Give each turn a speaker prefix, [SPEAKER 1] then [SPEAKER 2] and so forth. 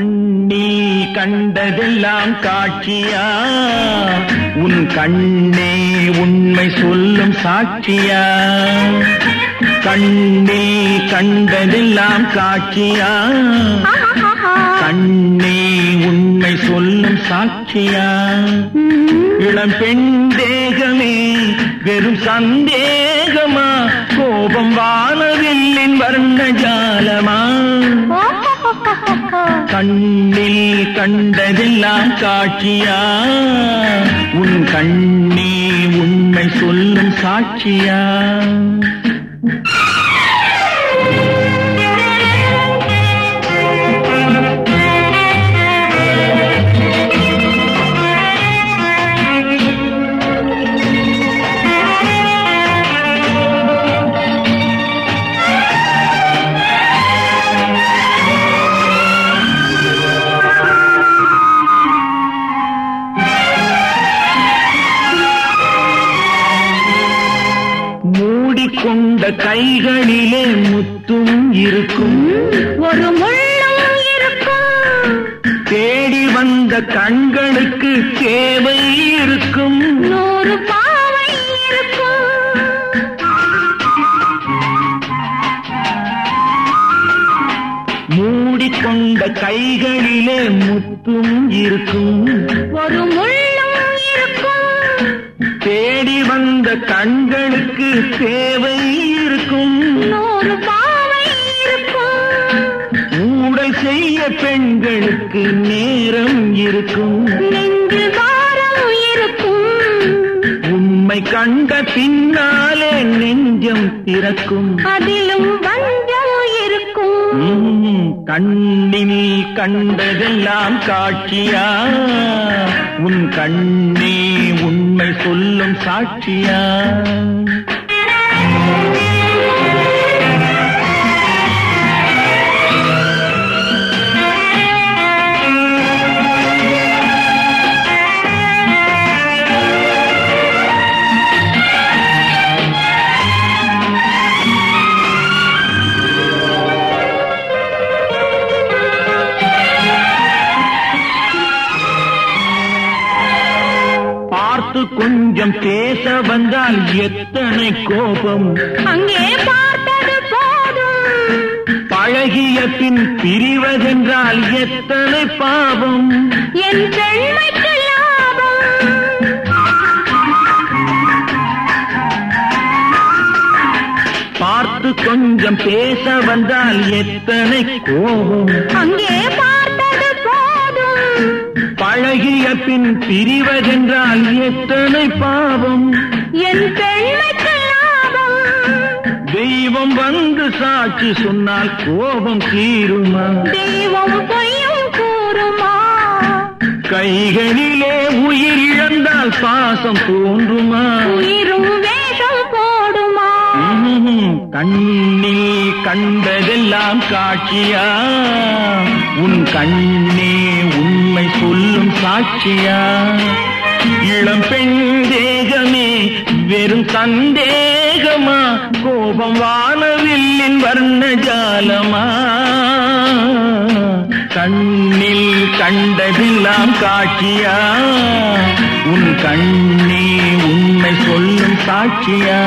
[SPEAKER 1] கண்ணி கண்டதெல்லாம் காட்சியா? உன் கண்ணே உண்மை சொல்லும் சாட்சியா? கண்ணே கண்டதெல்லாம் காட்சியா? கண்ணே உண்மை சொல்லும் சாட்சியா? இளம் பெண் தேகமே வெறும் சந்தேகமா? கோபம் வானவில்லின் வர்ண ஜாலமா? கண்ணில் கண்டதெல்லாம் காட்சியா? உன் கண்ணே உண்மை சொல்லும் சாட்சியா? மூடிக்கொண்ட கைகளிலே முத்தும் இருக்கும்.
[SPEAKER 2] ஒரு முள்ளும் இருக்கும்.
[SPEAKER 1] தேடி வந்த கண்களுக்கு தேவை இருக்கும்.
[SPEAKER 2] நூறு பாவை இருக்கும்.
[SPEAKER 1] மூடிக்கொண்ட கைகளிலே முத்தும் இருக்கும்.
[SPEAKER 2] ஒரு முள்ளும் இருக்கும்.
[SPEAKER 1] தேடி வந்த கண்களுக்கு தேவை இருக்கும். ஊடல் செய்ய பெண்களுக்கு நேரம் இருக்கும். உண்மை கண்ட பின்னாலே நெஞ்சம் திறக்கும்
[SPEAKER 2] அதிலும்
[SPEAKER 1] கண்ணில் கண்டதெல்லாம் காட்சியா? உன் கண்ணே சொல்லும் சாட்சியா? பார்த்து கொஞ்சம் பேச வந்தால் எத்தனை கோபம்?
[SPEAKER 2] அங்கே பார்த்தது போதும்.
[SPEAKER 1] பழகிய பின் பிரிவதென்றால் எத்தனை பாவம்?
[SPEAKER 2] என் பெண்மைக்கு
[SPEAKER 1] பார்த்து கொஞ்சம் பேச வந்தால் எத்தனை கோபம்?
[SPEAKER 2] அங்கே
[SPEAKER 1] பிரிவதென்றால் எத்தனை பாவம்?
[SPEAKER 2] என்
[SPEAKER 1] தெய்வம் வந்து சாட்சி சொன்னால் கோபம் தீருமா?
[SPEAKER 2] தெய்வம் பொய்யும் கூறுமா?
[SPEAKER 1] கைகளிலே உயிர் இழந்தால் பாசம் தோன்றுமா?
[SPEAKER 2] உயிரும் வேஷம் போடுமா?
[SPEAKER 1] கண்ணில் கண்டதெல்லாம் காட்சியா? உன் கண்ணே சாட்சியா இளம் பெண் தேகமே வெறும் சந்தேகமா? கோபம் வானவில்லின் வர்ண ஜாலமா கண்ணில் கண்டதெல்லாம் காட்சியா? உன் கண்ணே உண்மை சொல்லும் சாட்சியா?